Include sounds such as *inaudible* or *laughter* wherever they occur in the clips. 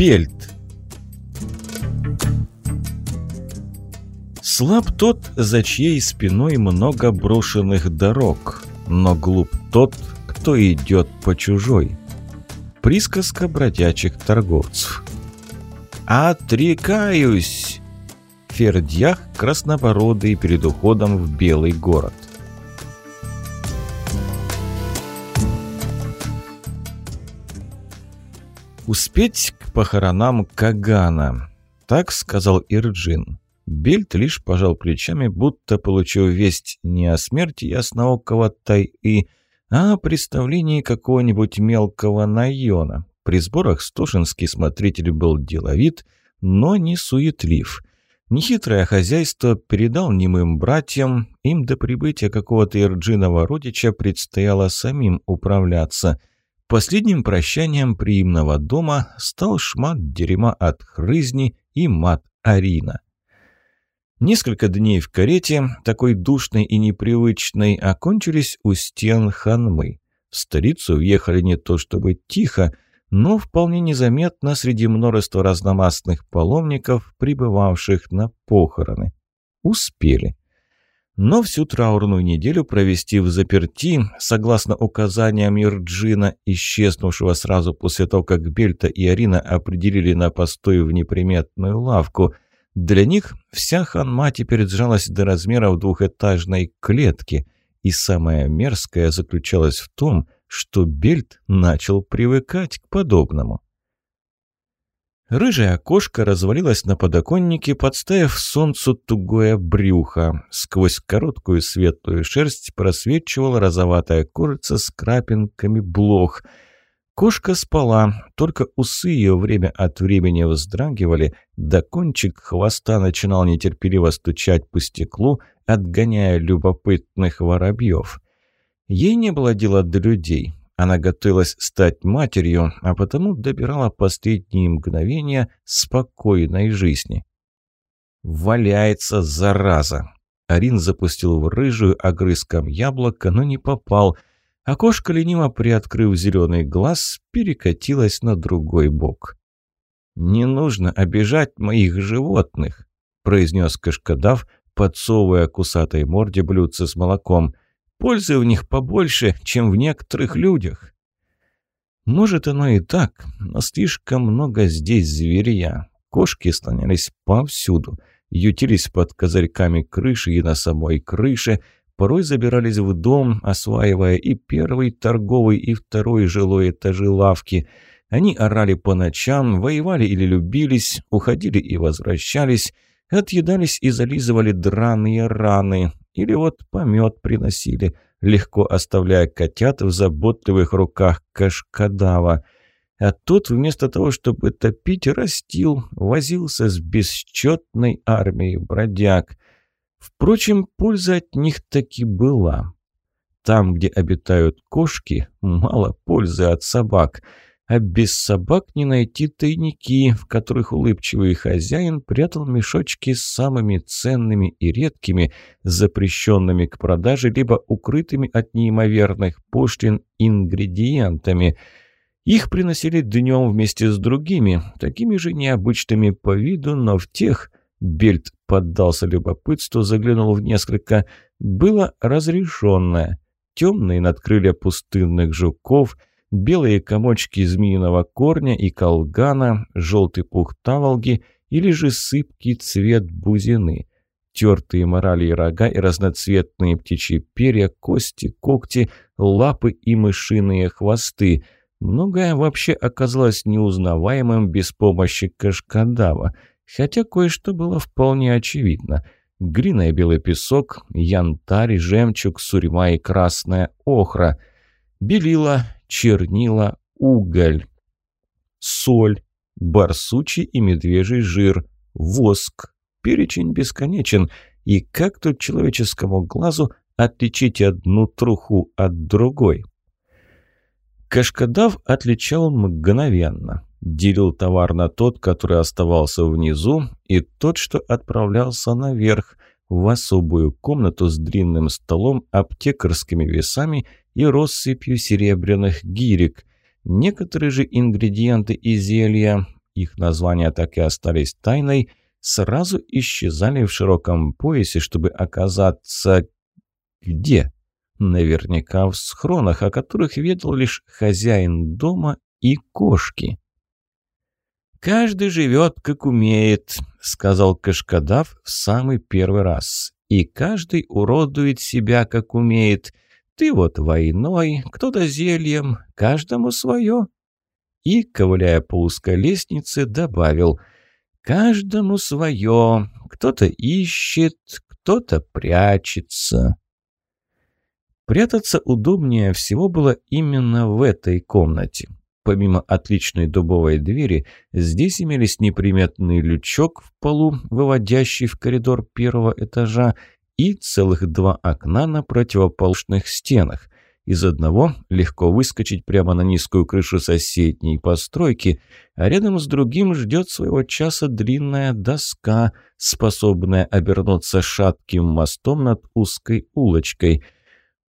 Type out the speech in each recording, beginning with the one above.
Бельт. Слаб тот, за чьей спиной много брошенных дорог, но глуп тот, кто идет по чужой. Присказка бродячих торговцев. «Отрекаюсь!» Фердьях краснобородый перед уходом в Белый город. Успеть к похоронам Кагана. Так сказал Ирджин. Бельт лишь пожал плечами, будто получил весть не о смерти ясноокого Тай-И, а о представлении какого-нибудь мелкого Найона. При сборах стошинский смотритель был деловит, но не суетлив. Нехитрое хозяйство передал немым братьям, им до прибытия какого-то ирджиного родича предстояло самим управляться – Последним прощанием приимного дома стал шмат дерьма от хрызни и мат Арина. Несколько дней в карете, такой душной и непривычной, окончились у стен Ханмы. В столицу въехали не то чтобы тихо, но вполне незаметно среди множества разномастных паломников, прибывавших на похороны. Успели но всю траурную неделю провести в заперти, согласно указаниям Ирджина, исчезнувшего сразу после того, как Бельта и Арина определили на постой в неприметную лавку. Для них вся ханма теперь сжалась до размеров двухэтажной клетки, и самое мерзкое заключалось в том, что Бельт начал привыкать к подобному. Рыжая кошка развалилась на подоконнике, подставив солнцу тугое брюхо. Сквозь короткую светлую шерсть просвечивала розоватая кожица с крапинками блох. Кошка спала, только усы ее время от времени вздрагивали, да кончик хвоста начинал нетерпеливо стучать по стеклу, отгоняя любопытных воробьев. Ей не было дела до людей. Она готовилась стать матерью, а потому добирала последние мгновения спокойной жизни. «Валяется, зараза!» Арин запустил в рыжую огрызком яблоко, но не попал. Окошко, лениво приоткрыв зеленый глаз, перекатилось на другой бок. «Не нужно обижать моих животных», — произнес Кашкадав, подсовывая кусатой морде блюдце с молоком. Пользы в них побольше, чем в некоторых людях. Может, оно и так, но слишком много здесь зверья. Кошки слонялись повсюду, ютились под козырьками крыши и на самой крыше, порой забирались в дом, осваивая и первый торговый, и второй жилой этажи лавки. Они орали по ночам, воевали или любились, уходили и возвращались, отъедались и зализывали драные раны, или вот помет приносили, легко оставляя котят в заботливых руках кашкадава. А тот вместо того, чтобы топить, растил, возился с бесчетной армией бродяг. Впрочем, польза от них таки была. Там, где обитают кошки, мало пользы от собак – а без собак не найти тайники, в которых улыбчивый хозяин прятал мешочки с самыми ценными и редкими, запрещенными к продаже, либо укрытыми от неимоверных пошлин ингредиентами. Их приносили днем вместе с другими, такими же необычными по виду, но в тех... Бельт поддался любопытству, заглянул в несколько. Было разрешенное. Темные надкрылья пустынных жуков — белые комочки змеиного корня и колгана, желтый пух таволги или же сыпкий цвет бузины. Тертые морали и рога и разноцветные птичьи перья, кости, когти, лапы и мышиные хвосты. Многое вообще оказалось неузнаваемым без помощи кашкадава, хотя кое-что было вполне очевидно. Глина белый песок, янтарь, жемчуг, сурьма и красная охра. Белила, чернила, уголь, соль, барсучий и медвежий жир, воск. Перечень бесконечен, и как тут человеческому глазу отличить одну труху от другой? Кашкадав отличал мгновенно. Делил товар на тот, который оставался внизу, и тот, что отправлялся наверх, в особую комнату с длинным столом, аптекарскими весами и россыпью серебряных гирек. Некоторые же ингредиенты и зелья их названия так и остались тайной, сразу исчезали в широком поясе, чтобы оказаться... где? Наверняка в схронах, о которых ведал лишь хозяин дома и кошки. «Каждый живет, как умеет», — сказал Кашкадав в самый первый раз. «И каждый уродует себя, как умеет. Ты вот войной, кто-то зельем, каждому свое». И, ковыляя по узкой лестнице, добавил «Каждому свое. Кто-то ищет, кто-то прячется». Прятаться удобнее всего было именно в этой комнате. Помимо отличной дубовой двери, здесь имелись неприметный лючок в полу, выводящий в коридор первого этажа, и целых два окна на противоположных стенах. Из одного легко выскочить прямо на низкую крышу соседней постройки, а рядом с другим ждет своего часа длинная доска, способная обернуться шатким мостом над узкой улочкой.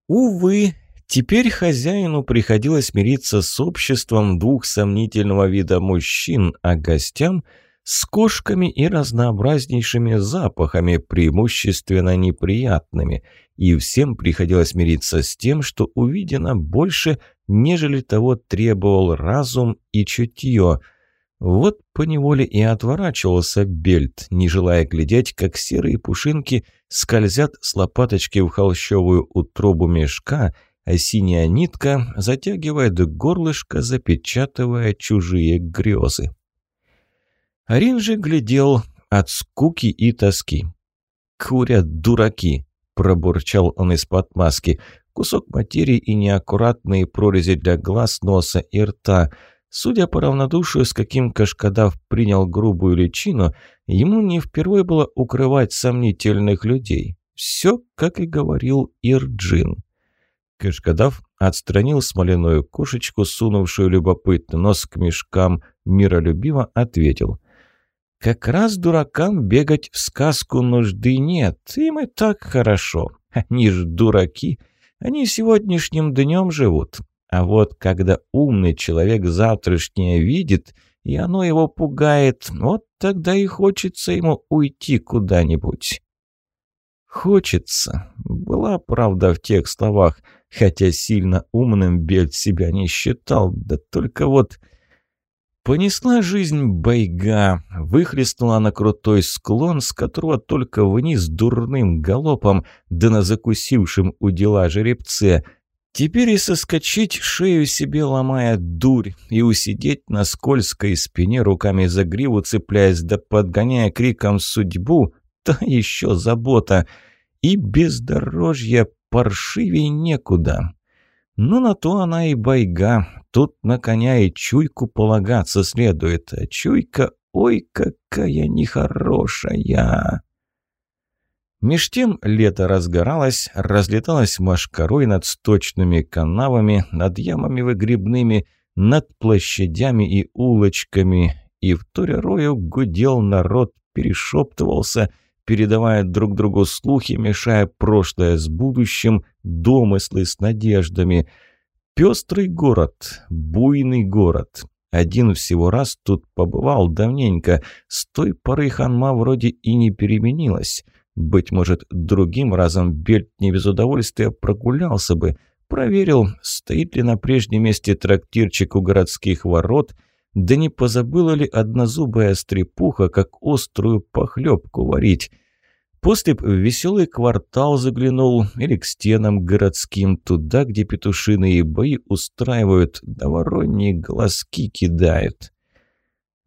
Увы, Теперь хозяину приходилось мириться с обществом двух сомнительного вида мужчин, а гостям – с кошками и разнообразнейшими запахами, преимущественно неприятными. И всем приходилось мириться с тем, что увидено больше, нежели того требовал разум и чутье. Вот поневоле и отворачивался Бельт, не желая глядеть, как серые пушинки скользят с лопаточки в холщовую утробу мешка – а синяя нитка затягивает горлышко, запечатывая чужие грезы. Арин же глядел от скуки и тоски. «Курят дураки!» – пробурчал он из-под маски. Кусок материи и неаккуратные прорези для глаз, носа и рта. Судя по равнодушию, с каким Кашкадав принял грубую личину, ему не впервые было укрывать сомнительных людей. Все, как и говорил Ирджин. Кашкадав отстранил смоляную кошечку, сунувшую любопытный нос к мешкам, миролюбиво ответил. «Как раз дуракам бегать в сказку нужды нет, им и так хорошо. Они ж дураки, они сегодняшним днем живут. А вот когда умный человек завтрашнее видит, и оно его пугает, вот тогда и хочется ему уйти куда-нибудь». «Хочется» была правда в тех словах – Хотя сильно умным Бельт себя не считал, да только вот... Понесла жизнь байга, выхлестнула на крутой склон, с которого только вниз дурным галопом, да на закусившем у дела жеребце. Теперь и соскочить, шею себе ломая дурь, и усидеть на скользкой спине, руками за гриву цепляясь да подгоняя криком судьбу, та еще забота. И бездорожье паршивей некуда. Ну, на то она и байга. Тут на коня и чуйку полагаться следует. А чуйка, ой, какая нехорошая. Меж тем лето разгоралось, разлеталось машкарой над сточными канавами, над ямами выгребными, над площадями и улочками, и в туре рою гудел народ, перешептывался — передавая друг другу слухи, мешая прошлое с будущим, домыслы с надеждами. Пестрый город, буйный город. Один всего раз тут побывал давненько. С той поры ханма вроде и не переменилась. Быть может, другим разом Бельт не без удовольствия прогулялся бы, проверил, стоит ли на прежнем месте трактирчик у городских ворот, да не позабыла ли однозубая стрепуха, как острую похлебку варить. После в веселый квартал заглянул или к стенам городским, туда, где петушиные бои устраивают, да вороньи глазки кидают.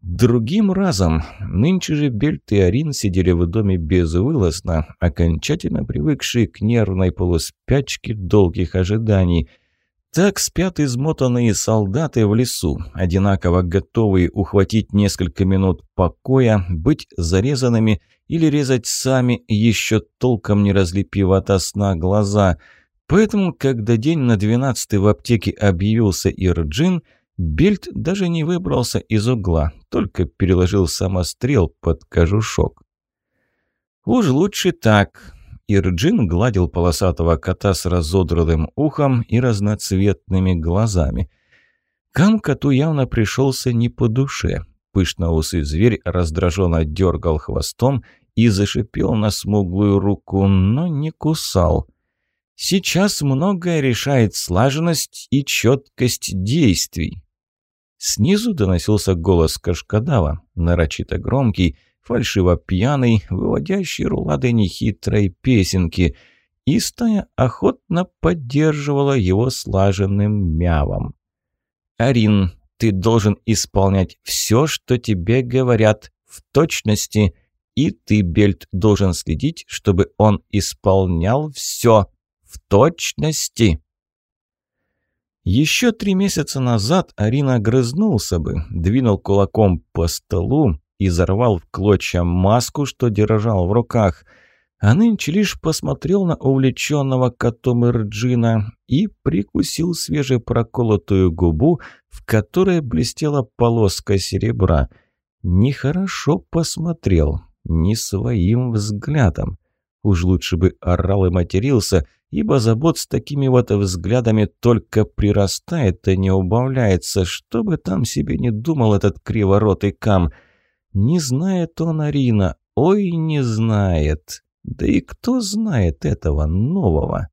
Другим разом, нынче же Бельт и Арин сидели в доме безвылазно, окончательно привыкшие к нервной полуспячке долгих ожиданий – так спят измотанные солдаты в лесу, одинаково готовые ухватить несколько минут покоя, быть зарезанными или резать сами, еще толком не разлепив ото сна глаза. Поэтому, когда день на двенадцатый в аптеке объявился Ирджин, Бельт даже не выбрался из угла, только переложил самострел под кожушок. «Уж лучше так», Ирджин гладил полосатого кота с разодранным ухом и разноцветными глазами. Кам коту явно пришелся не по душе. Пышноусый зверь раздраженно дергал хвостом и зашипел на смуглую руку, но не кусал. Сейчас многое решает слаженность и четкость действий. Снизу доносился голос Кашкадава, нарочито громкий, фальшиво пьяный, выводящий рулады нехитрой песенки, и охотно поддерживала его слаженным мявом. «Арин, ты должен исполнять все, что тебе говорят, в точности, и ты, Бельт, должен следить, чтобы он исполнял все в точности». Еще три месяца назад Арина огрызнулся бы, двинул кулаком по столу и зарвал в клочья маску, что держал в руках – а нынче лишь посмотрел на увлеченного котом Ирджина и прикусил свежепроколотую губу, в которой блестела полоска серебра. Нехорошо посмотрел, не своим взглядом. Уж лучше бы орал и матерился, ибо забот с такими вот взглядами только прирастает, а не убавляется, что бы там себе не думал этот криворотый кам. Не знает он Арина, ой, не знает. Да и кто знает этого нового?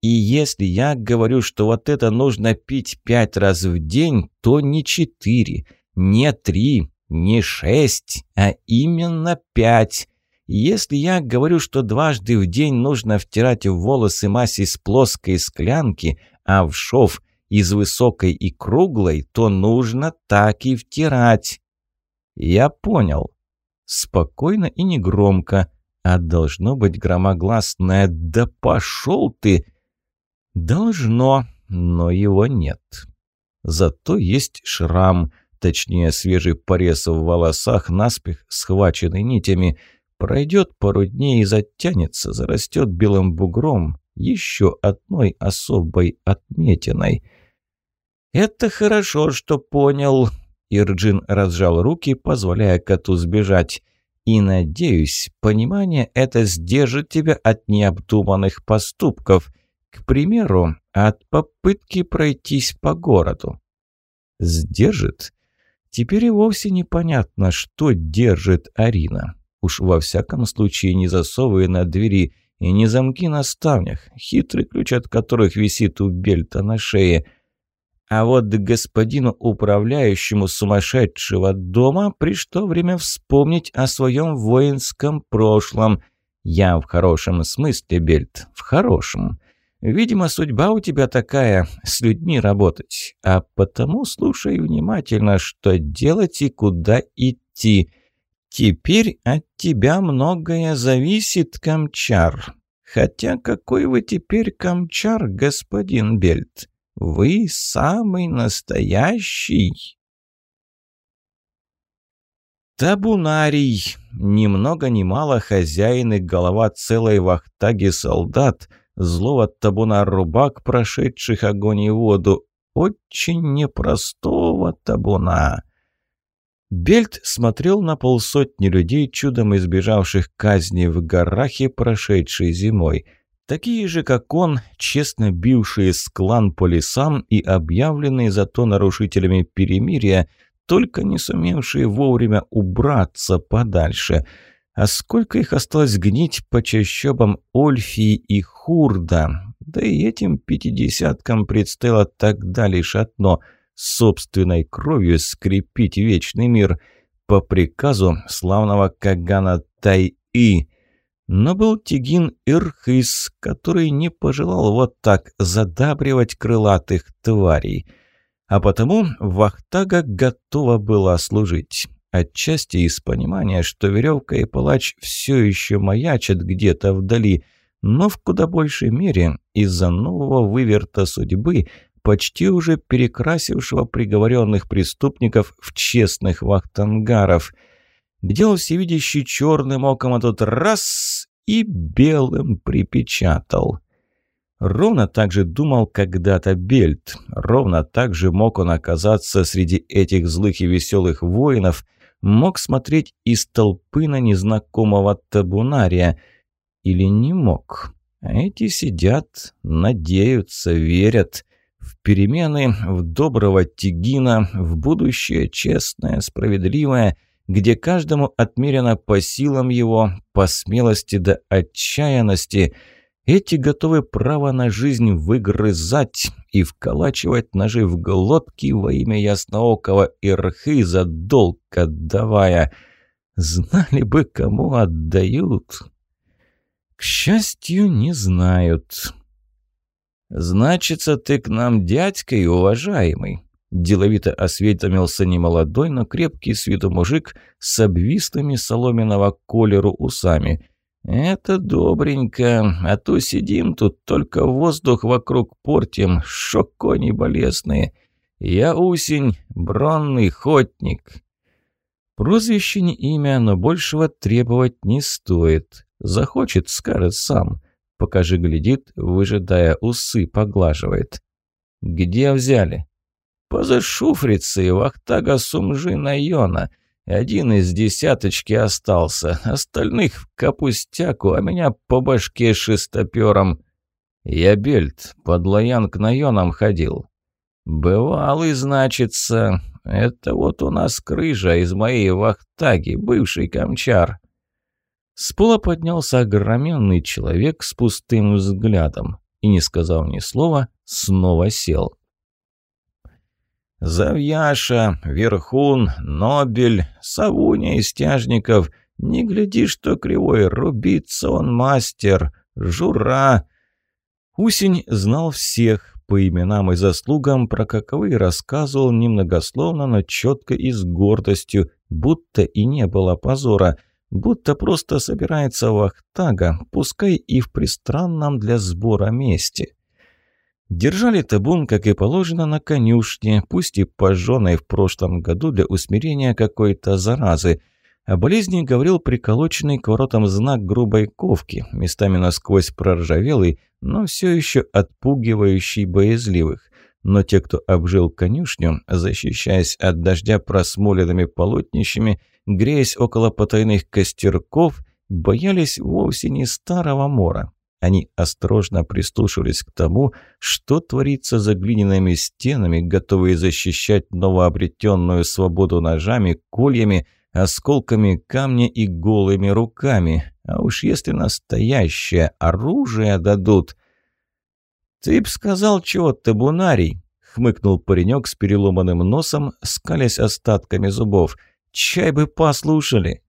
И если я говорю, что вот это нужно пить пять раз в день, то не четыре, не три, не шесть, а именно пять. Если я говорю, что дважды в день нужно втирать в волосы мазь из плоской склянки, а в шов из высокой и круглой, то нужно так и втирать. Я понял. Спокойно и негромко, а должно быть громогласное «Да пошел ты!» Должно, но его нет. Зато есть шрам, точнее свежий порез в волосах, наспех схваченный нитями. Пройдет пару дней и затянется, зарастет белым бугром, еще одной особой отметиной. «Это хорошо, что понял», — Ирджин разжал руки, позволяя коту сбежать. И, надеюсь, понимание это сдержит тебя от необдуманных поступков. К примеру, от попытки пройтись по городу. Сдержит? Теперь и вовсе непонятно, что держит Арина. Уж во всяком случае не засовы на двери и не замки на ставнях, хитрый ключ от которых висит у бельта на шее – а вот господину управляющему сумасшедшего дома пришло время вспомнить о своем воинском прошлом. Я в хорошем смысле, Бельт, в хорошем. Видимо, судьба у тебя такая, с людьми работать. А потому слушай внимательно, что делать и куда идти. Теперь от тебя многое зависит, Камчар. Хотя какой вы теперь Камчар, господин Бельт? Вы самый настоящий. Табунарий. Ни много ни мало хозяин и голова целой вахтаги солдат. Злого табуна рубак, прошедших огонь и воду. Очень непростого табуна. Бельт смотрел на полсотни людей, чудом избежавших казни в Гарахе, прошедшей зимой – Такие же, как он, честно бившие склан по лесам и объявленные зато нарушителями перемирия, только не сумевшие вовремя убраться подальше. А сколько их осталось гнить по чащобам Ольфии и Хурда? Да и этим пятидесяткам предстояло тогда лишь одно – собственной кровью скрепить вечный мир. По приказу славного Кагана Тай-И – но был Тигин Ирхис, который не пожелал вот так задабривать крылатых тварей. А потому Вахтага готова была служить. Отчасти из понимания, что веревка и палач все еще маячат где-то вдали, но в куда большей мере из-за нового выверта судьбы, почти уже перекрасившего приговоренных преступников в честных вахтангаров – Делал всевидящий черным оком, а тут раз и белым припечатал. Ровно так же думал когда-то Бельт. Ровно так же мог он оказаться среди этих злых и веселых воинов, мог смотреть из толпы на незнакомого табунария. Или не мог. Эти сидят, надеются, верят. В перемены, в доброго Тигина, в будущее честное, справедливое, где каждому отмерено по силам его, по смелости до отчаянности – эти готовы право на жизнь выгрызать и вколачивать ножи в глотки во имя ясноокого Ирхиза, долг отдавая. Знали бы, кому отдают. К счастью, не знают. «Значится, ты к нам дядькой, уважаемый?» Деловито осведомился немолодой, но крепкий с виду мужик с обвислыми соломенного колеру усами – «Это добренько, а то сидим тут, только воздух вокруг портим, шокони болезные. Я Усень, бронный хотник». Прозвище не имя, но большего требовать не стоит. Захочет, скажет сам. Покажи, глядит, выжидая усы, поглаживает. «Где взяли?» «Поза шуфрицей, вахтага сумжина Йона». Один из десяточки остался, остальных в капустяку, а меня по башке шестопером. Я бельт, под лоян к наёнам ходил. Бывалый, значится. Это вот у нас крыжа из моей вахтаги, бывший камчар. С пола поднялся огроменный человек с пустым взглядом и, не сказав ни слова, снова сел. Завьяша, Верхун, Нобель, Савуня из Стяжников. Не гляди, что кривой, рубиться он мастер, Жура. Усень знал всех по именам и заслугам, про каковые рассказывал немногословно, но четко и с гордостью, будто и не было позора, будто просто собирается вахтага, пускай и в пристранном для сбора месте. Держали табун, как и положено, на конюшне, пусть и пожженной в прошлом году для усмирения какой-то заразы. О болезни говорил приколоченный к воротам знак грубой ковки, местами насквозь проржавелый, но все еще отпугивающий боязливых. Но те, кто обжил конюшню, защищаясь от дождя просмоленными полотнищами, греясь около потайных костерков, боялись вовсе не старого мора, они осторожно прислушивались к тому, что творится за глиняными стенами, готовые защищать новообретенную свободу ножами, кольями, осколками камня и голыми руками. А уж если настоящее оружие дадут... «Ты б сказал, чего табунарий?» — хмыкнул паренек с переломанным носом, скалясь остатками зубов. «Чай бы послушали!»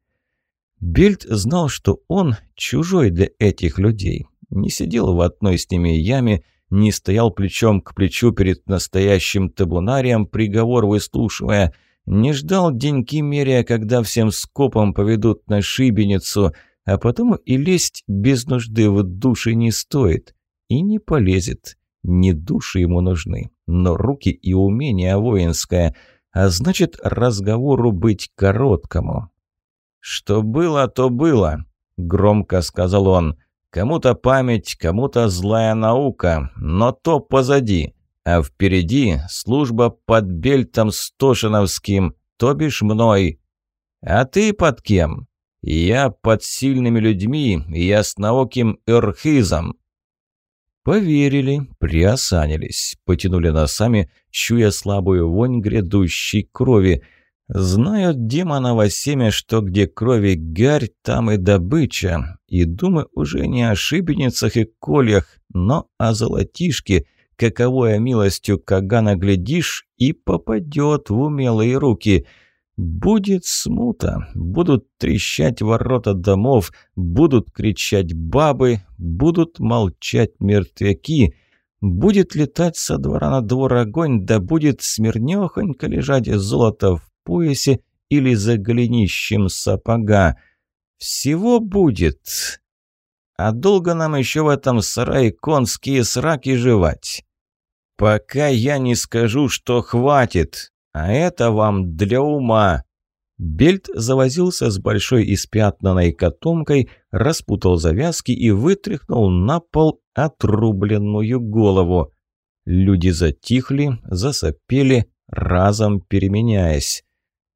Бельт знал, что он чужой для этих людей не сидел в одной с ними яме, не стоял плечом к плечу перед настоящим табунарием, приговор выслушивая, не ждал деньки меря, когда всем скопом поведут на шибеницу, а потом и лезть без нужды в души не стоит. И не полезет. Не души ему нужны, но руки и умение воинское, а значит разговору быть короткому. «Что было, то было», — громко сказал он. Кому-то память, кому-то злая наука, но то позади. А впереди служба под бельтом Стошиновским, то бишь мной. А ты под кем? Я под сильными людьми и яснооким Эрхизом. Поверили, приосанились, потянули носами, чуя слабую вонь грядущей крови – Знают демоново семя, что где крови гарь, там и добыча. И думаю уже не о шибеницах и кольях, но о золотишке, каковое милостью Кагана глядишь и попадет в умелые руки. Будет смута, будут трещать ворота домов, будут кричать бабы, будут молчать мертвяки. Будет летать со двора на двор огонь, да будет смирнёхонько лежать золото в поясе или за голенищем сапога. Всего будет. А долго нам еще в этом сарае конские сраки жевать? Пока я не скажу, что хватит. А это вам для ума. Бельт завозился с большой испятнанной котомкой, распутал завязки и вытряхнул на пол отрубленную голову. Люди затихли, засопели, разом переменяясь.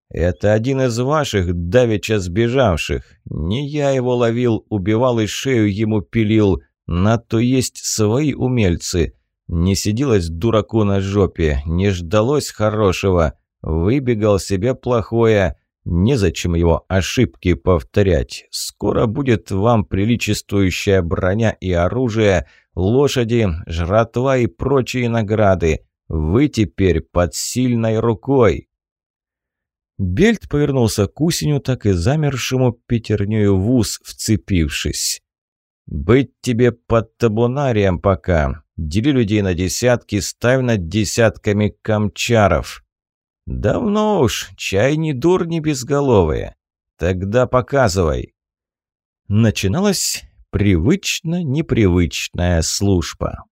«Это один из ваших, давеча сбежавших. Не я его ловил, убивал и шею ему пилил. На то есть свои умельцы. Не сиделось дураку на жопе, не ждалось хорошего. Выбегал себе плохое. Незачем его ошибки повторять. Скоро будет вам приличествующая броня и оружие, лошади, жратва и прочие награды. Вы теперь под сильной рукой. Бельт повернулся к Усеню, так и замершему пятернёю в ус вцепившись. «Быть тебе под табунарием пока. Дели людей на десятки, ставь над десятками камчаров». «Давно уж, чай не дур не безголовые. Тогда показывай». Начиналась привычно непривычная служба.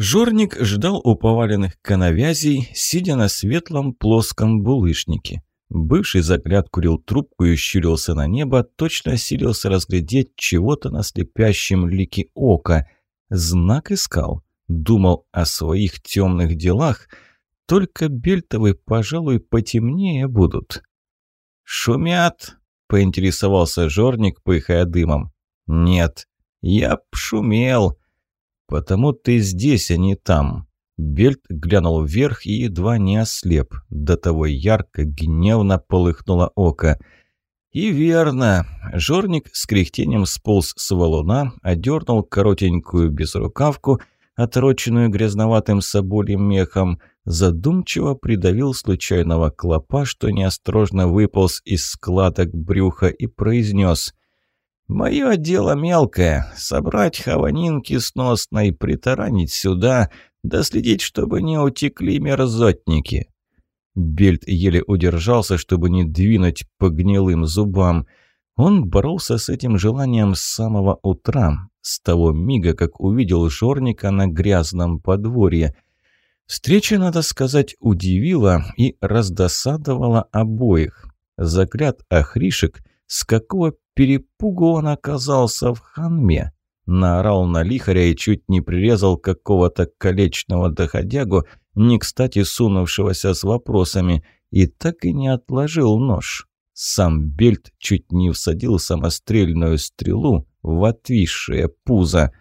Жорник ждал у поваленных коновязей, сидя на светлом плоском булыжнике. Бывший загляд курил трубку и щурился на небо, точно силился разглядеть чего-то на слепящем лике ока. Знак искал, думал о своих темных делах, только бельтовые, пожалуй, потемнее будут. «Шумят?» – поинтересовался Жорник, пыхая дымом. «Нет, я б шумел», «Потому ты здесь, а не там». Бельт глянул вверх и едва не ослеп. До того ярко, гневно полыхнуло око. И верно. Жорник с кряхтением сполз с валуна, одернул коротенькую безрукавку, отороченную грязноватым собольем мехом, задумчиво придавил случайного клопа, что неосторожно выполз из складок брюха и произнес Мое дело мелкое — собрать хаванинки сносно и притаранить сюда, да следить, чтобы не утекли мерзотники. Бельт еле удержался, чтобы не двинуть по гнилым зубам. Он боролся с этим желанием с самого утра, с того мига, как увидел жорника на грязном подворье. Встреча, надо сказать, удивила и раздосадовала обоих. Загляд охришек, с какого перепугу он оказался в ханме. Наорал на лихаря и чуть не прирезал какого-то колечного доходягу, не кстати сунувшегося с вопросами, и так и не отложил нож. Сам Бельт чуть не всадил самострельную стрелу в отвисшее пузо.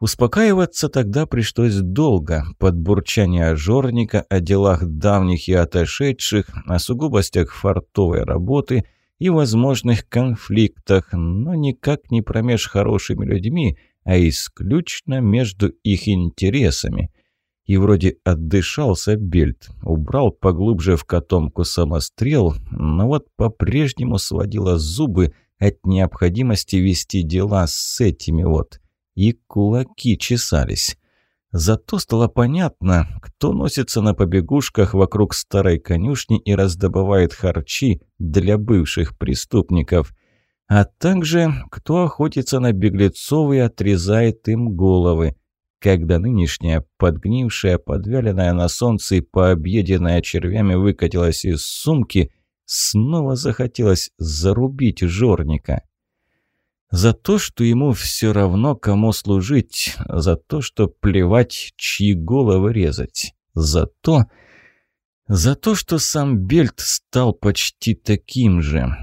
Успокаиваться тогда пришлось долго, под бурчание жорника о делах давних и отошедших, о сугубостях фартовой работы – и возможных конфликтах, но никак не промеж хорошими людьми, а исключительно между их интересами. И вроде отдышался Бельт, убрал поглубже в котомку самострел, но вот по-прежнему сводила зубы от необходимости вести дела с этими вот. И кулаки чесались. Зато стало понятно, кто носится на побегушках вокруг старой конюшни и раздобывает харчи для бывших преступников, а также кто охотится на беглецов и отрезает им головы. Когда нынешняя подгнившая, подвяленная на солнце и пообъеденная червями выкатилась из сумки, снова захотелось зарубить жорника. За то, что ему все равно, кому служить. За то, что плевать, чьи головы резать. За то... За то, что сам Бельт стал почти таким же.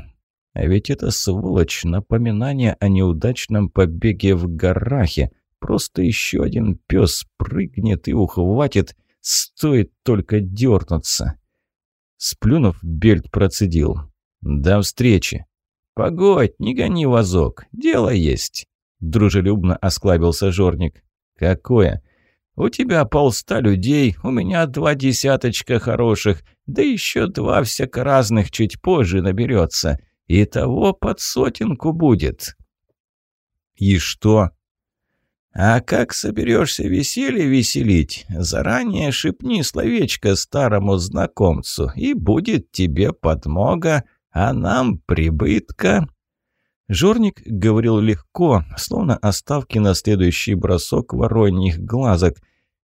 А ведь это сволочь, напоминание о неудачном побеге в Гарахе. Просто еще один пес прыгнет и ухватит, стоит только дернуться. Сплюнув, Бельт процедил. «До встречи!» «Погодь, не гони вазок, дело есть», — дружелюбно осклабился Жорник. «Какое?» «У тебя полста людей, у меня два десяточка хороших, да еще два всяко разных чуть позже наберется. Итого под сотенку будет». «И что?» «А как соберешься веселье веселить? Заранее шепни словечко старому знакомцу, и будет тебе подмога» а нам прибытка». Жорник говорил легко, словно оставки на следующий бросок вороньих глазок.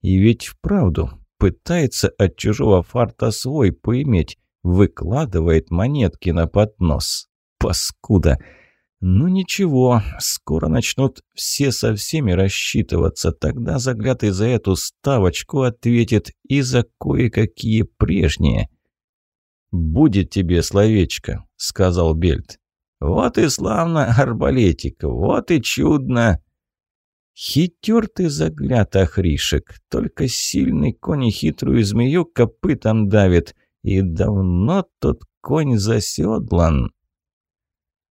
И ведь вправду пытается от чужого фарта свой поиметь, выкладывает монетки на поднос. Паскуда! Ну ничего, скоро начнут все со всеми рассчитываться, тогда заглядый за эту ставочку ответит и за кое-какие прежние. «Будет тебе словечко», — сказал Бельт. «Вот и славно, *laughs* арбалетик, вот и чудно!» Хитер ты загляд, охришек, только сильный конь и хитрую змею копытом давит, и давно тот конь заседлан.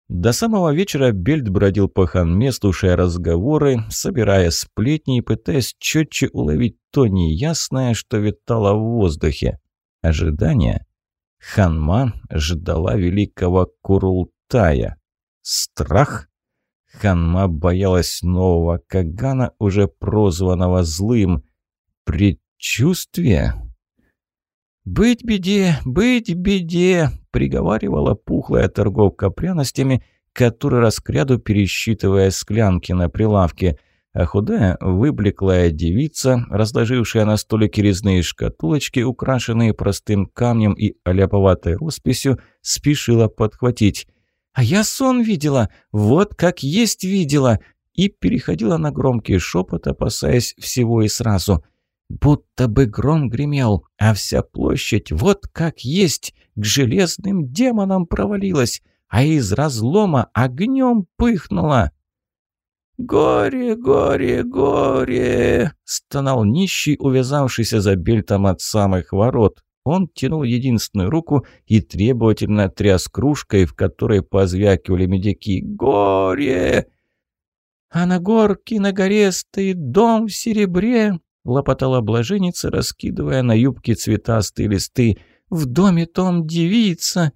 До самого вечера Бельт бродил по ханме, слушая разговоры, собирая сплетни и пытаясь четче уловить то неясное, что витало в воздухе. Ожидание. Ханма ждала великого Курултая. Страх? Ханма боялась нового Кагана, уже прозванного злым. Предчувствие? «Быть беде, быть беде!» – приговаривала пухлая торговка пряностями, которая раскряду пересчитывая склянки на прилавке, а худая, выблеклая девица, разложившая на столике резные шкатулочки, украшенные простым камнем и оляповатой росписью, спешила подхватить – «А я сон видела! Вот как есть видела!» И переходила на громкий шепот, опасаясь всего и сразу. Будто бы гром гремел, а вся площадь, вот как есть, к железным демонам провалилась, а из разлома огнем пыхнула. «Горе, горе, горе!» — стонал нищий, увязавшийся за бельтом от самых ворот. Он тянул единственную руку и требовательно тряс кружкой, в которой позвякивали медики. «Горе!» «А на горке на горе стоит дом в серебре!» — лопотала блаженица, раскидывая на юбке цветастые листы. «В доме том девица!»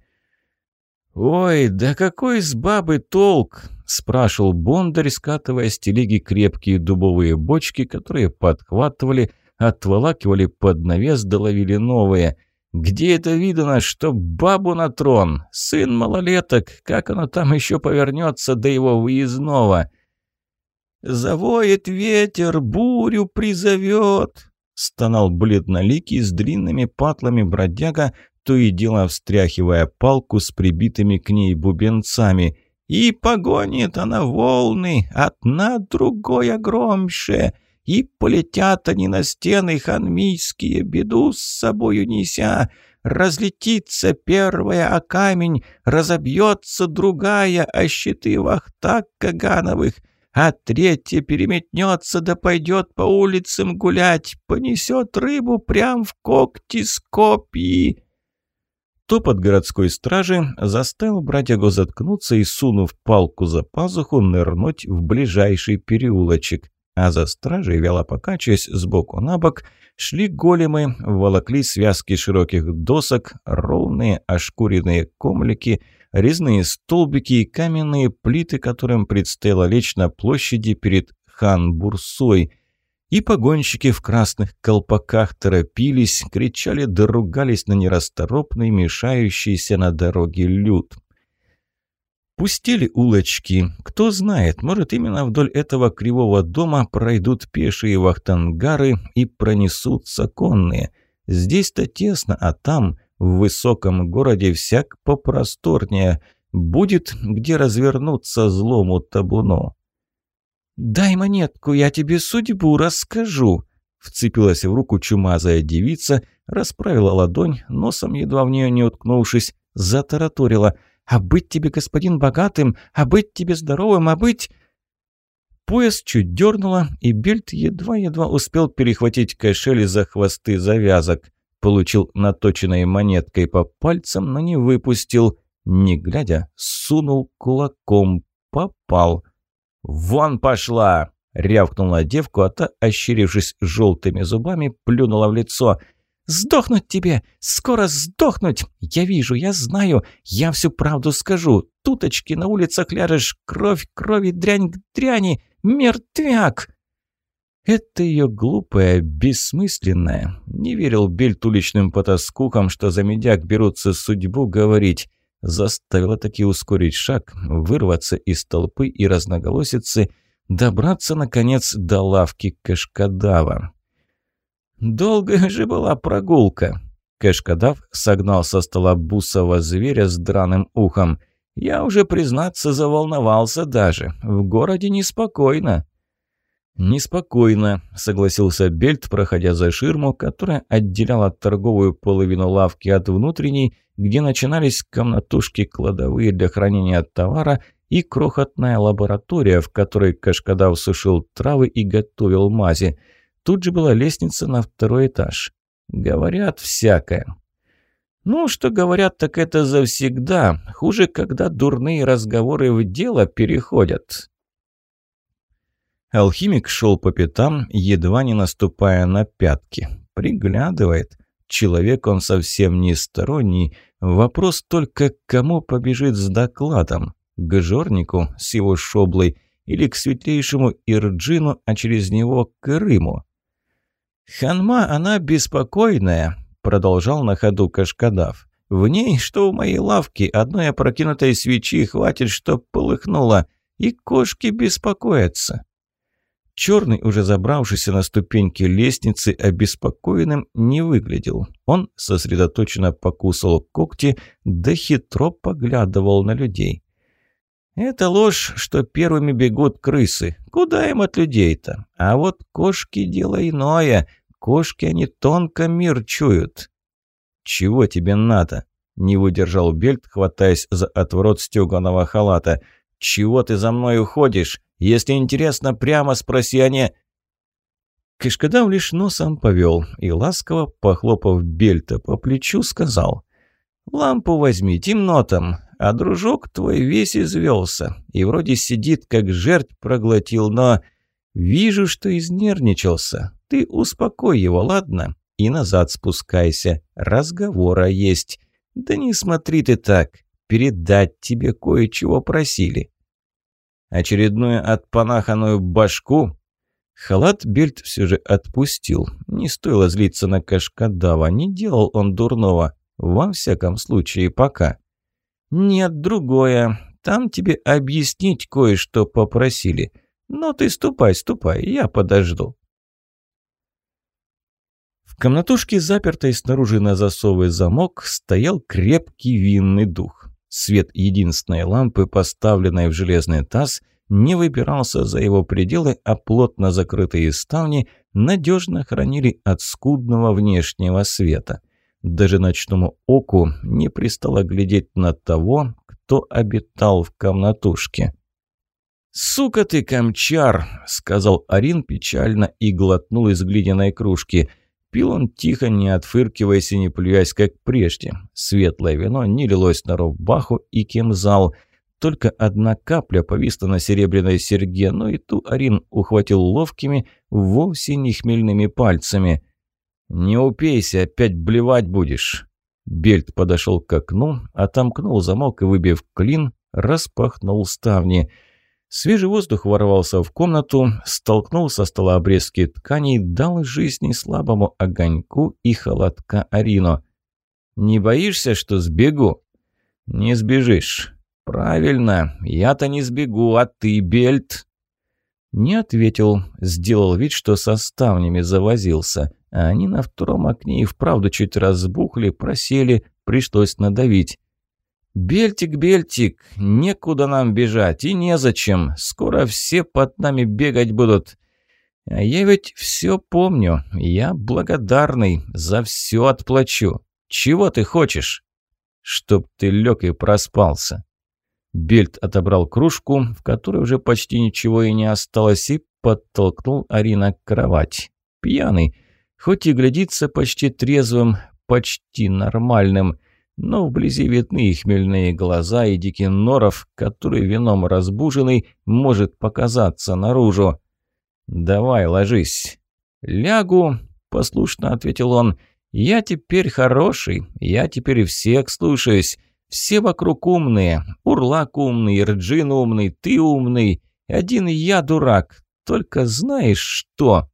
«Ой, да какой с бабы толк!» — спрашивал Бондарь, скатывая с телеги крепкие дубовые бочки, которые подхватывали отволакивали под навес, доловили новые. Где это видано, что бабу на трон? Сын малолеток, как оно там еще повернется до его выездного? «Завоет ветер, бурю призовет!» Стонал бледноликий с длинными патлами бродяга, то и дело встряхивая палку с прибитыми к ней бубенцами. «И погонит она волны, одна другой громче!» И полетят они на стены ханмийские, беду с собою неся. Разлетится первая о камень, разобьется другая о щиты вахтак Кагановых, а третья переметнется да пойдет по улицам гулять, понесет рыбу прям в когти с копьи. Топот городской стражи заставил братьягу заткнуться и, сунув палку за пазуху, нырнуть в ближайший переулочек а за стражей, вяло покачиваясь сбоку на бок, шли големы, волокли связки широких досок, ровные ошкуренные комлики, резные столбики и каменные плиты, которым предстояло лечь на площади перед хан-бурсой. И погонщики в красных колпаках торопились, кричали да ругались на нерасторопный, мешающийся на дороге люд. Пустили улочки. Кто знает, может, именно вдоль этого кривого дома пройдут пешие вахтангары и пронесутся конные. Здесь-то тесно, а там, в высоком городе, всяк попросторнее. Будет где развернуться злому табуну. «Дай монетку, я тебе судьбу расскажу», — вцепилась в руку чумазая девица, расправила ладонь, носом едва в нее не уткнувшись, затараторила — а быть тебе, господин, богатым, а быть тебе здоровым, а быть...» Пояс чуть дернуло, и Бельт едва-едва успел перехватить кошель за хвосты завязок. Получил наточенной монеткой по пальцам, но не выпустил. Не глядя, сунул кулаком. Попал. «Вон пошла!» — рявкнула девку, а та, ощерившись желтыми зубами, плюнула в лицо — Сдохнуть тебе! Скоро сдохнуть! Я вижу, я знаю, я всю правду скажу. Туточки на улицах ляжешь, кровь крови, дрянь к дряни, мертвяк!» Это ее глупое, бессмысленное. Не верил Бельт уличным потаскухам, что за медяк берутся судьбу говорить. Заставила таки ускорить шаг, вырваться из толпы и разноголосицы, добраться, наконец, до лавки Кашкадава. Долгая же была прогулка. Кэшкадав согнал со стола бусового зверя с драным ухом. Я уже, признаться, заволновался даже. В городе неспокойно. «Неспокойно», — согласился Бельт, проходя за ширму, которая отделяла торговую половину лавки от внутренней, где начинались комнатушки кладовые для хранения товара и крохотная лаборатория, в которой Кашкадав сушил травы и готовил мази. Тут же была лестница на второй этаж. Говорят всякое. Ну, что говорят, так это завсегда. Хуже, когда дурные разговоры в дело переходят. Алхимик шел по пятам, едва не наступая на пятки. Приглядывает. Человек он совсем не сторонний. Вопрос только, кому побежит с докладом. К жорнику с его шоблой или к светлейшему Ирджину, а через него к Рыму. «Ханма, она беспокойная», — продолжал на ходу Кашкадав. «В ней, что в моей лавке, одной опрокинутой свечи хватит, чтоб полыхнуло, и кошки беспокоятся». Черный, уже забравшийся на ступеньки лестницы, обеспокоенным не выглядел. Он сосредоточенно покусал когти, да хитро поглядывал на людей. «Это ложь, что первыми бегут крысы. Куда им от людей-то? А вот кошки – дело иное. Кошки, они тонко мир чуют». «Чего тебе надо?» – не выдержал Бельт, хватаясь за отворот стёганого халата. «Чего ты за мной уходишь? Если интересно, прямо спроси, а не...» Кишкадав лишь носом повел и, ласково похлопав Бельта по плечу, сказал «Лампу возьми, темно там, а дружок твой весь извелся и вроде сидит, как жертв проглотил, но вижу, что изнервничался. Ты успокой его, ладно? И назад спускайся, разговора есть. Да не смотри ты так, передать тебе кое-чего просили». Очередную отпанаханную башку? Халат Бельт все же отпустил. Не стоило злиться на Кашкадава, не делал он дурного. Во всяком случае, пока. «Нет, другое. Там тебе объяснить кое-что попросили. Но ты ступай, ступай, я подожду». В комнатушке, запертой снаружи на засовый замок, стоял крепкий винный дух. Свет единственной лампы, поставленной в железный таз, не выбирался за его пределы, а плотно закрытые ставни надежно хранили от скудного внешнего света. Даже ночному оку не пристало глядеть на того, кто обитал в комнатушке. «Сука ты, камчар!» — сказал Арин печально и глотнул из глиняной кружки — Пил он тихо, не отфыркиваясь и не плюясь, как прежде. Светлое вино не лилось на рубаху и кемзал. Только одна капля повисла на серебряной серьге, но и ту Арин ухватил ловкими, вовсе не хмельными пальцами. «Не упейся, опять блевать будешь!» Бельт подошел к окну, отомкнул замок и, выбив клин, распахнул ставни – Свежий воздух ворвался в комнату, столкнул со стола обрезки тканей, дал жизни слабому огоньку и холодка Арину. «Не боишься, что сбегу?» «Не сбежишь». «Правильно, я-то не сбегу, а ты, Бельт?» Не ответил, сделал вид, что со ставнями завозился, а они на втором окне и вправду чуть разбухли, просели, пришлось надавить. «Бельтик, Бельтик, некуда нам бежать и незачем. Скоро все под нами бегать будут. А я ведь все помню. Я благодарный, за все отплачу. Чего ты хочешь?» «Чтоб ты лег и проспался». Бельт отобрал кружку, в которой уже почти ничего и не осталось, и подтолкнул Арина к кровати. Пьяный, хоть и глядится почти трезвым, почти нормальным – но вблизи видны их хмельные глаза и дикий норов, который вином разбуженный может показаться наружу. «Давай, ложись». «Лягу», — послушно ответил он. «Я теперь хороший, я теперь всех слушаюсь. Все вокруг умные. Урлак умный, Ирджин умный, ты умный. Один я дурак. Только знаешь что?»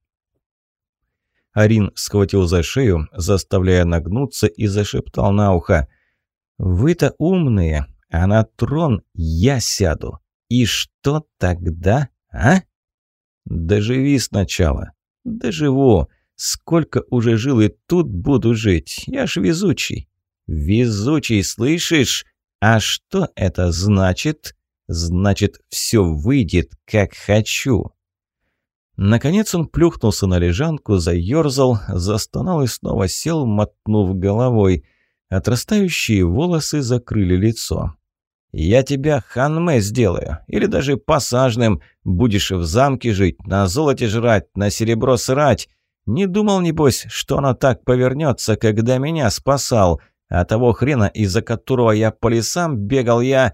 Арин схватил за шею, заставляя нагнуться, и зашептал на ухо. «Вы-то умные, а на трон я сяду. И что тогда, а?» «Доживи сначала». «Доживу. Сколько уже жил и тут буду жить. Я ж везучий». «Везучий, слышишь? А что это значит?» «Значит, все выйдет, как хочу». Наконец он плюхнулся на лежанку, заерзал, застонал и снова сел, мотнув головой. Отрастающие волосы закрыли лицо. Я тебя ханме сделаю, или даже посажным. Будешь в замке жить, на золоте жрать, на серебро срать. Не думал, небось, что оно так повернется, когда меня спасал. А того хрена, из-за которого я по лесам бегал, я...»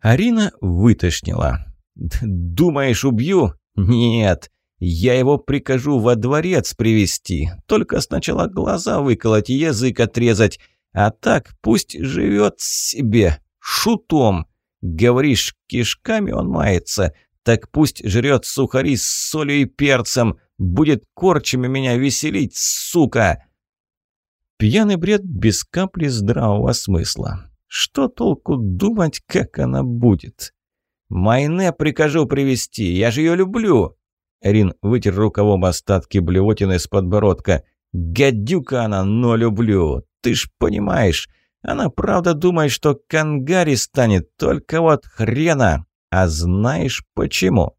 Арина вытошнила. «Думаешь, убью? Нет. Я его прикажу во дворец привести. Только сначала глаза выколоть и язык отрезать. А так пусть живет себе, шутом. Говоришь, кишками он мается. Так пусть жрет сухари с солью и перцем. Будет корчами меня веселить, сука!» Пьяный бред без капли здравого смысла. Что толку думать, как она будет? «Майне прикажу привести, я же ее люблю!» Рин вытер рукавом остатки блевотины с подбородка. «Гадюка она, но люблю! Ты ж понимаешь, она правда думает, что Кангари станет, только вот хрена! А знаешь почему?»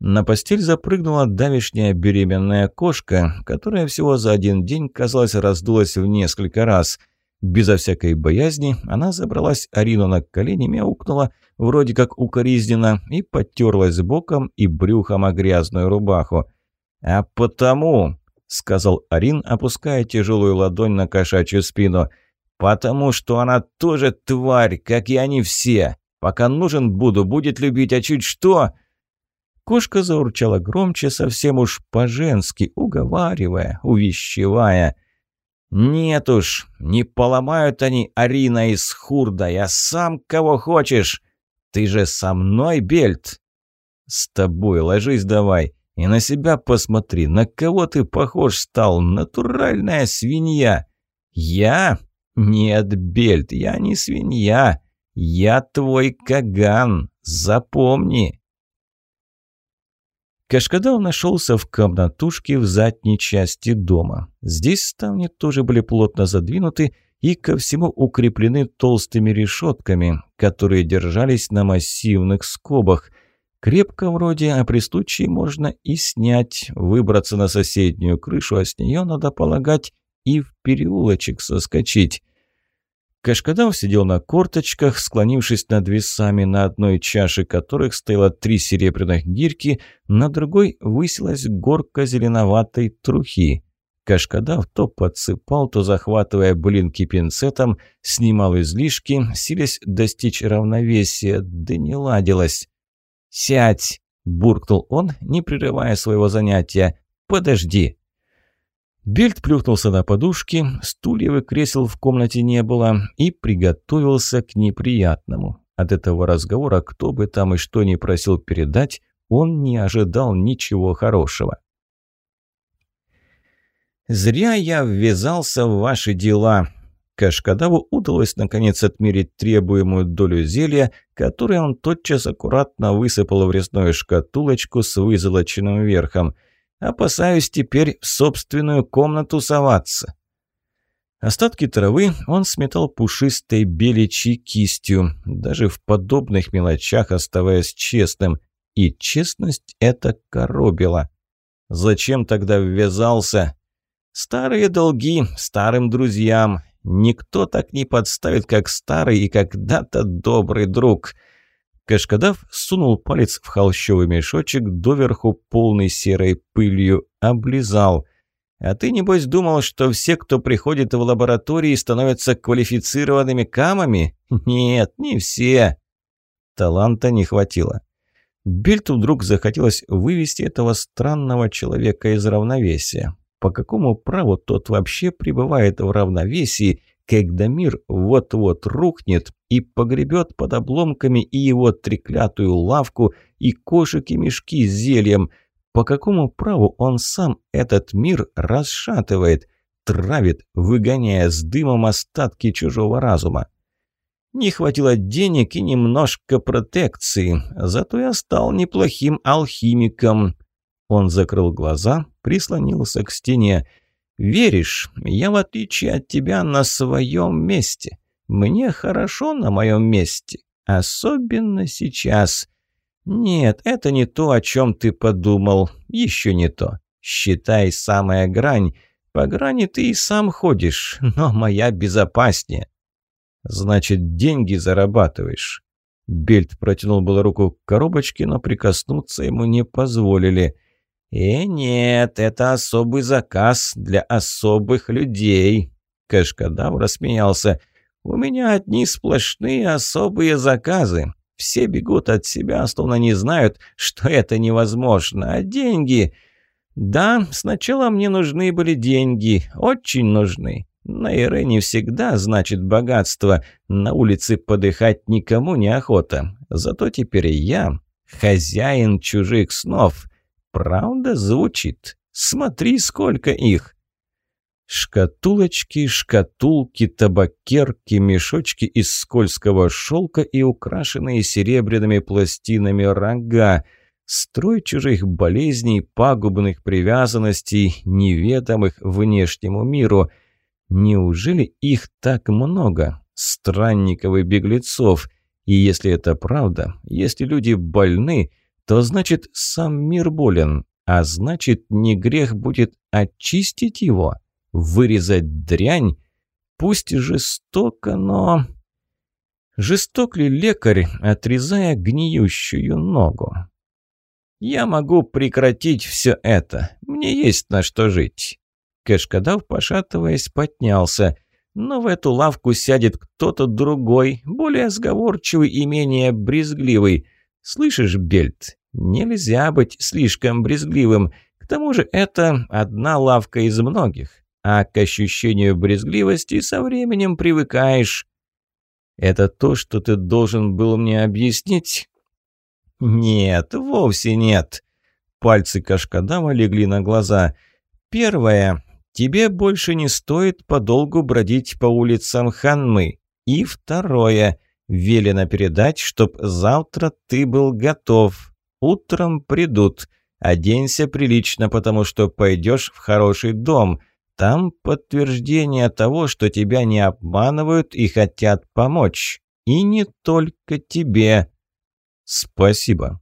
На постель запрыгнула давишняя беременная кошка, которая всего за один день, казалось, раздулась в несколько раз. Безо всякой боязни она забралась Арину на колени, мяукнула, вроде как укоризненно, и потерлась боком и брюхом о грязную рубаху. «А потому», — сказал Арин, опуская тяжелую ладонь на кошачью спину, «потому что она тоже тварь, как и они все. Пока нужен буду, будет любить, а чуть что...» Кошка заурчала громче, совсем уж по-женски, уговаривая, увещевая. «Нет уж, не поломают они Арина из Хурда, я сам кого хочешь. Ты же со мной, Бельт?» «С тобой, ложись давай, и на себя посмотри, на кого ты похож стал, натуральная свинья!» «Я? Нет, Бельт, я не свинья, я твой Каган, запомни!» Кашкадал нашелся в комнатушке в задней части дома. Здесь ставни тоже были плотно задвинуты и ко всему укреплены толстыми решетками, которые держались на массивных скобах. Крепко вроде, а при случае можно и снять, выбраться на соседнюю крышу, а с нее, надо полагать, и в переулочек соскочить. Кашкадав сидел на корточках, склонившись над весами, на одной чаше которых стояло три серебряных гирьки, на другой высилась горка зеленоватой трухи. Кашкадав то подсыпал, то, захватывая блинки пинцетом, снимал излишки, силясь достичь равновесия, да не ладилось. «Сядь!» – буркнул он, не прерывая своего занятия. «Подожди!» Бельт плюхнулся на подушки, стульев и кресел в комнате не было, и приготовился к неприятному. От этого разговора, кто бы там и что ни просил передать, он не ожидал ничего хорошего. «Зря я ввязался в ваши дела», Кашкадаву удалось наконец отмерить требуемую долю зелья, которое он тотчас аккуратно высыпал в резную шкатулочку с вызолоченным верхом – Опасаюсь теперь в собственную комнату соваться. Остатки травы он сметал пушистой беличьей кистью, даже в подобных мелочах оставаясь честным. И честность это коробила. Зачем тогда ввязался? Старые долги старым друзьям. Никто так не подставит, как старый и когда-то добрый друг. Кашкадав сунул палец в холщовый мешочек, доверху полный серой пылью, облизал. «А ты, небось, думал, что все, кто приходит в лаборатории, становятся квалифицированными камами? Нет, не все!» Таланта не хватило. Бельту вдруг захотелось вывести этого странного человека из равновесия. По какому праву тот вообще пребывает в равновесии, когда мир вот-вот рухнет и погребет под обломками и его треклятую лавку, и кошек и мешки с зельем. По какому праву он сам этот мир расшатывает, травит, выгоняя с дымом остатки чужого разума? Не хватило денег и немножко протекции, зато я стал неплохим алхимиком. Он закрыл глаза, прислонился к стене. Веришь, я в отличие от тебя на своем месте. Мне хорошо на моем месте, особенно сейчас. Нет, это не то, о чем ты подумал, еще не то. Считай, самая грань. По грани ты и сам ходишь, но моя безопаснее. «Значит, деньги зарабатываешь». Бельт протянул было руку к коробочке, но прикоснуться ему не позволили. «Э, нет, это особый заказ для особых людей», — Кэшкадав рассмеялся. «У меня одни сплошные особые заказы. Все бегут от себя, словно не знают, что это невозможно. А деньги... Да, сначала мне нужны были деньги, очень нужны. На Ире не всегда значит богатство. На улице подыхать никому не охота. Зато теперь я хозяин чужих снов. Правда звучит? Смотри, сколько их. Шкатулочки, шкатулки, табакерки, мешочки из скользкого шелка и украшенные серебряными пластинами рога. Строй чужих болезней, пагубных привязанностей, неведомых внешнему миру. Неужели их так много? Странников и беглецов. И если это правда, если люди больны, то значит сам мир болен, а значит не грех будет очистить его вырезать дрянь, пусть жестоко, но... Жесток ли лекарь, отрезая гниющую ногу? «Я могу прекратить все это. Мне есть на что жить». Кэшкадав, пошатываясь, поднялся. «Но в эту лавку сядет кто-то другой, более сговорчивый и менее брезгливый. Слышишь, Бельт, нельзя быть слишком брезгливым. К тому же это одна лавка из многих а к ощущению брезгливости со временем привыкаешь. Это то, что ты должен был мне объяснить? Нет, вовсе нет. Пальцы Кашкадава легли на глаза. Первое. Тебе больше не стоит подолгу бродить по улицам Ханмы. И второе. Велено передать, чтоб завтра ты был готов. Утром придут. Оденься прилично, потому что пойдешь в хороший дом – там подтверждение того, что тебя не обманывают и хотят помочь. И не только тебе. Спасибо.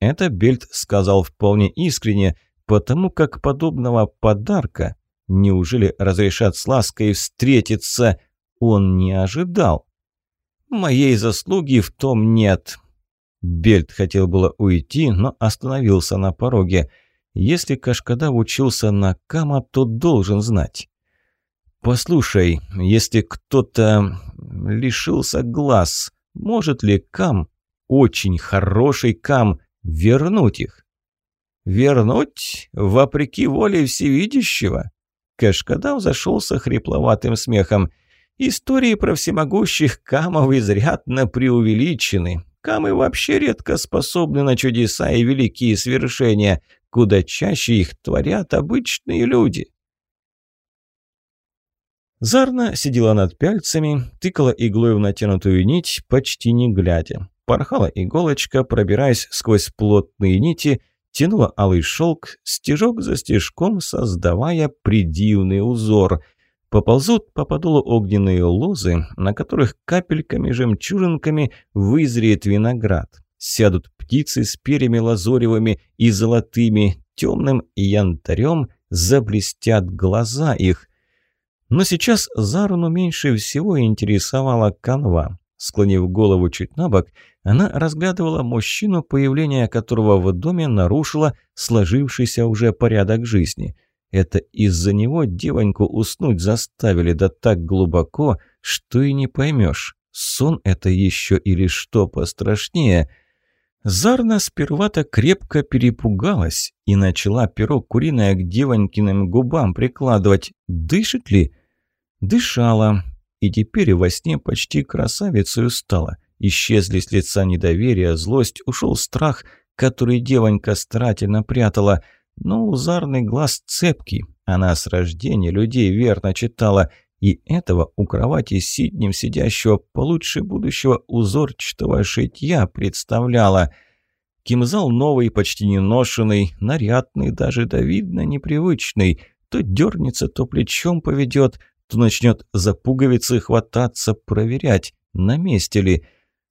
Это Бельт сказал вполне искренне, потому как подобного подарка, неужели разрешат с лаской встретиться, он не ожидал. Моей заслуги в том нет. Бельт хотел было уйти, но остановился на пороге – если Кашкадав учился на Кама, то должен знать. «Послушай, если кто-то лишился глаз, может ли Кам, очень хороший Кам, вернуть их?» «Вернуть? Вопреки воле всевидящего?» Кашкадав зашелся хрипловатым смехом. «Истории про всемогущих Камов изрядно преувеличены. Камы вообще редко способны на чудеса и великие свершения куда чаще их творят обычные люди. Зарна сидела над пяльцами, тыкала иглой в натянутую нить, почти не глядя. Порхала иголочка, пробираясь сквозь плотные нити, тянула алый шелк, стежок за стежком, создавая придивный узор. Поползут по подолу огненные лозы, на которых капельками-жемчужинками вызреет виноград. Сядут птицы с перьями лазоревыми и золотыми, темным янтарем заблестят глаза их. Но сейчас Заруну меньше всего интересовала канва. Склонив голову чуть на бок, она разглядывала мужчину, появление которого в доме нарушило сложившийся уже порядок жизни. Это из-за него девоньку уснуть заставили да так глубоко, что и не поймешь, сон это еще или что пострашнее – Зарна сперва-то крепко перепугалась и начала перо куриное к девонькиным губам прикладывать. Дышит ли? Дышала. И теперь во сне почти красавицей стала. Исчезли с лица недоверие, злость, ушел страх, который девонька старательно прятала. Но у Зарны глаз цепкий. Она с рождения людей верно читала – и этого у кровати сиднем сидящего получше будущего узорчатого шитья представляла. Кимзал новый, почти не ношенный, нарядный, даже да видно непривычный. То дернется, то плечом поведет, то начнет за пуговицы хвататься, проверять, на месте ли.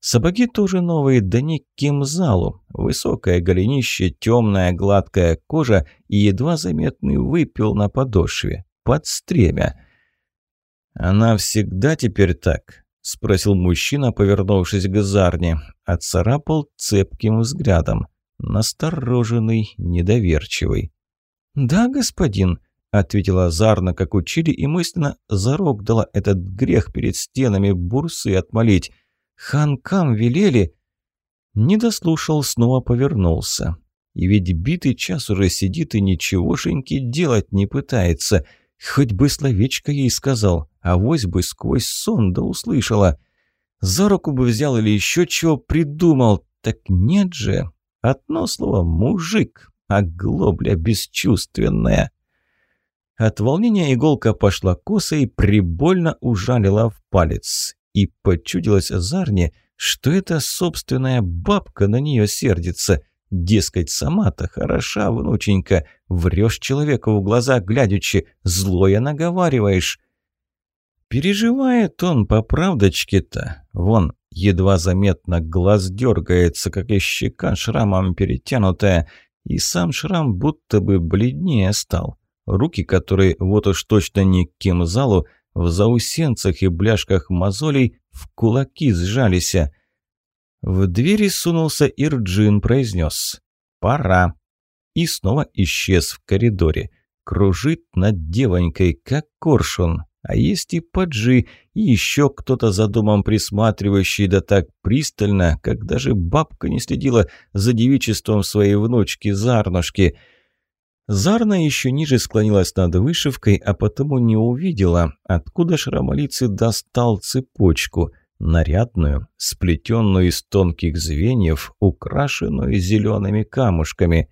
Сапоги тоже новые, да не к кимзалу. Высокое голенище, темная гладкая кожа и едва заметный выпил на подошве. Под стремя. «Она всегда теперь так?» спросил мужчина, повернувшись к Зарне. Отцарапал цепким взглядом. Настороженный, недоверчивый. «Да, господин», — ответила Зарна, как учили, и мысленно зарок дала этот грех перед стенами бурсы отмолить. «Ханкам велели...» Не дослушал, снова повернулся. И ведь битый час уже сидит и ничегошеньки делать не пытается. Хоть бы словечко ей сказал, а вось бы сквозь сон да услышала. За руку бы взял или еще чего придумал. Так нет же. Одно слово «мужик», а глобля бесчувственная. От волнения иголка пошла косо и прибольно ужалила в палец. И почудилась Зарне, что эта собственная бабка на нее сердится. Дескать, сама-то хороша, внученька, врешь человеку в глаза глядячи, злое наговариваешь. Переживает он по правдочке-то. Вон, едва заметно глаз дергается, как и щека шрамом перетянутая, и сам шрам будто бы бледнее стал. Руки, которые вот уж точно не к кимзалу, в заусенцах и бляшках мозолей в кулаки сжались. В двери сунулся Ирджин, произнес «Пора». И снова исчез в коридоре. Кружит над девонькой, как коршун. А есть и Паджи, и еще кто-то за домом присматривающий, да так пристально, как даже бабка не следила за девичеством своей внучки Зарнушки – Зарна еще ниже склонилась над вышивкой, а потому не увидела, откуда шрамолицы достал цепочку, нарядную, сплетенную из тонких звеньев, украшенную зелеными камушками.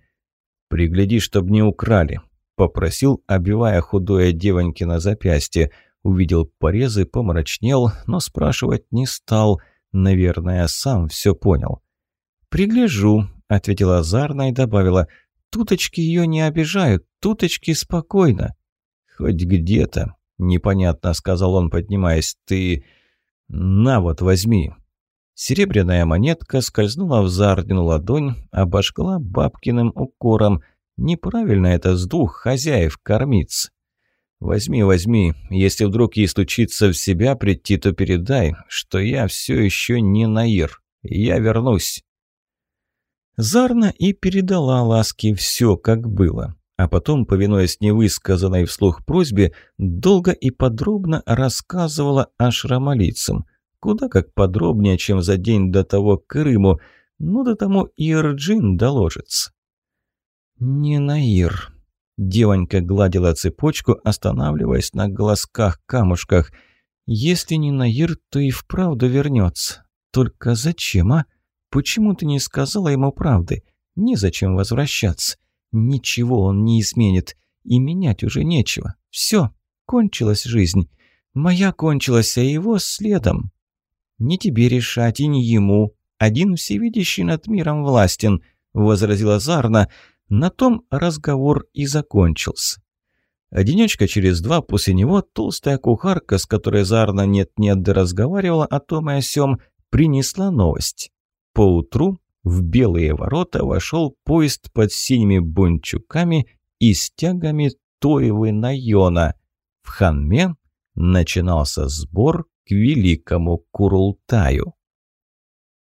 «Пригляди, чтоб не украли», — попросил, обивая худое девоньки на запястье. Увидел порезы, помрачнел, но спрашивать не стал. Наверное, сам все понял. «Пригляжу», — ответила Зарна и добавила — Туточки ее не обижают, туточки спокойно. Хоть где-то, непонятно, сказал он, поднимаясь, ты... На вот, возьми. Серебряная монетка скользнула в Зардину ладонь, обожгла бабкиным укором. Неправильно это с двух хозяев кормиться. «Возьми, возьми. Если вдруг ей случится в себя прийти, то передай, что я все еще не Наир. Я вернусь». Зарна и передала ласке все, как было. А потом, повинуясь невысказанной вслух просьбе, долго и подробно рассказывала о шрамолицам. Куда как подробнее, чем за день до того Крыму. Ну, до тому и Ирджин доложится. «Не Наир». Девонька гладила цепочку, останавливаясь на глазках-камушках. «Если не Наир, то и вправду вернется. Только зачем, а?» Почему ты не сказала ему правды? Незачем возвращаться. Ничего он не изменит. И менять уже нечего. Все, кончилась жизнь. Моя кончилась, а его следом. Не тебе решать и не ему. Один всевидящий над миром властен, возразила Зарна. На том разговор и закончился. А денечка через два после него толстая кухарка, с которой Зарна нет-нет да разговаривала о том и о сём, принесла новость. Поутру в Белые ворота вошел поезд под синими бунчуками и стягами Тоевы Найона. В Ханме начинался сбор к великому Курултаю.